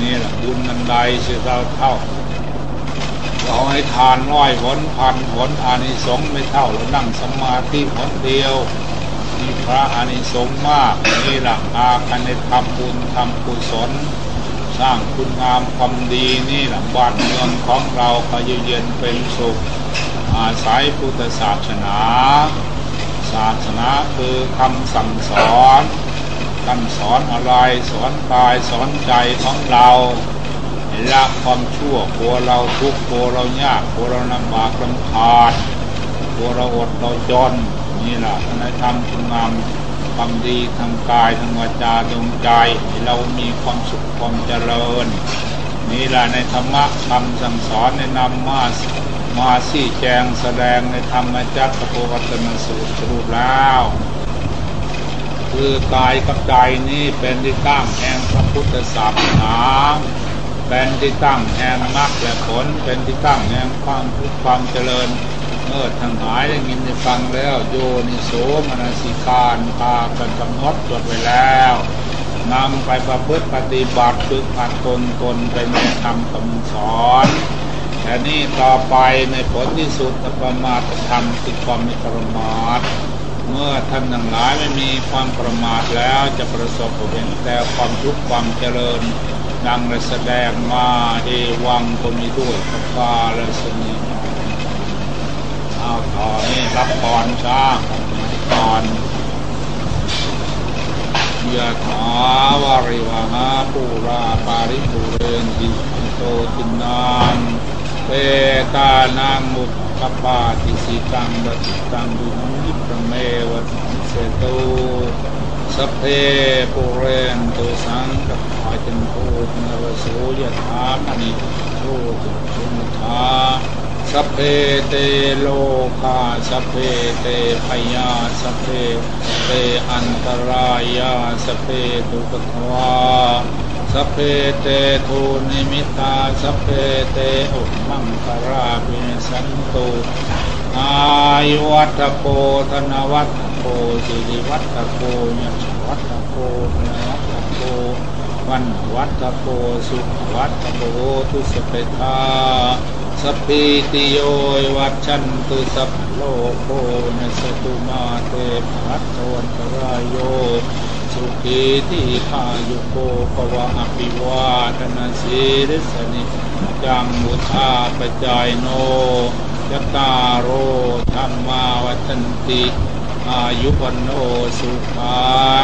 นี่แหละบุญนันใดเสียเท่าเท่า เราให้ทานร้อยผลพันผลอานิสงส์ไม่เท่าเรานั่งสมาธิผลเดียวมีพระอานิสงส์มากนี่แหละอากันในทำบุญทำกุศลสร้างคุณงามความดีนี่แหละบ้านเมืองของเราก็เย็นเป็นสุข อาศัยพุทธศาสนา ศาสนาคือคำสั่งสอน คำสอนอะไรสอนกายสอนใจของเราละความชั่วกลัวเราทุกข์กลัวเรายากกลัวเราลำบากลำคาญกลัวเราอดเราจนนี่แหละในธรรมคุณงามความดีทางกายทางวาจาดวงใจเรามีความสุขความเจริญนี่แหละในธรรมะคำสั่งสอนในนำมามาสี่แจงแสดงในธรรมจักรโพวัตนสูตรสรุปแล้ว คือกายกับใจนี้เป็นที่ตั้งแห่งพระพุทธศาสนาเป็นที่ตั้งแห่งมรรคและผลเป็นที่ตั้งแห่งความทุกข์ความเจริญเมื่อทั้งหลายได้ยินได้ฟังแล้วโยนิโสมนสิการพากันกำหนดจดไว้แล้วนำไปประพฤติปฏิบัติฝึกหัดตนตนไปในธรรมคำสอนแต่นี่ต่อไปในผลที่สุดประมาทธรรมติดความม่ประมาท เมื่อท่านทั้งหลายไม่มีความประมาทแล้วจะประสบผลแต่ความทุกข์ความเจริญ ดังได้แสดงมาเอวังก็มีด้วยพระกาและสนีเอาต่อนี่รับพรช้าพรยะถาวาริวหาปูราปาริปุเรนติโตตินาน เปตานังมุขปาติสิตังบติตังดุนิปเมวัตเสตุสเพปุเรนตุสังกปาจันโทนรโสยถามณิโชติชุมทาสเพเตโลกาสเพเตพยาสเพเตอันตรายาสเพตุกทวา สเพเตทูนิมิตาสเพเตอุมังคาราบิสันตุอายุวัตโกธนวัตโกสิริวัตโกยัชวัตโกธนวัตโกวันวัตโกสุขวัตโกทุสเปทาสพิติโยวัชันตุสัพโลโกนสตุมาเตภัตวันตรายโย สุขีติขายุโกภวะอภิวาทนาสีริสนิจังมุทาปจายโนยตาโรธรรมาวัตันติ อายุวันโนสุขัง